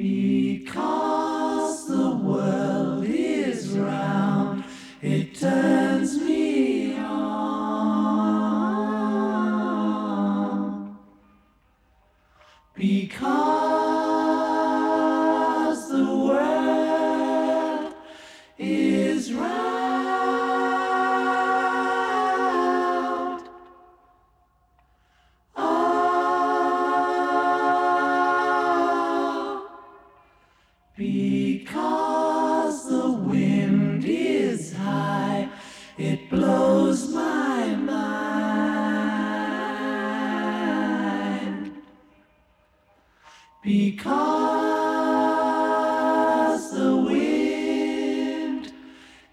Because the world is round, it turns me on. Because Because the wind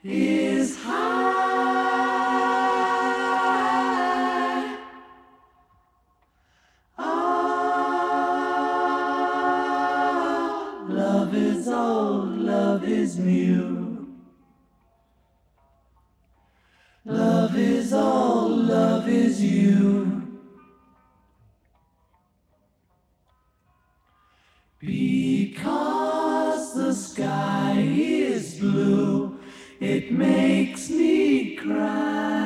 is high. Ah, love is old, love is new. Love is all, love is you. Because the sky is blue, it makes me cry.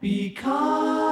Because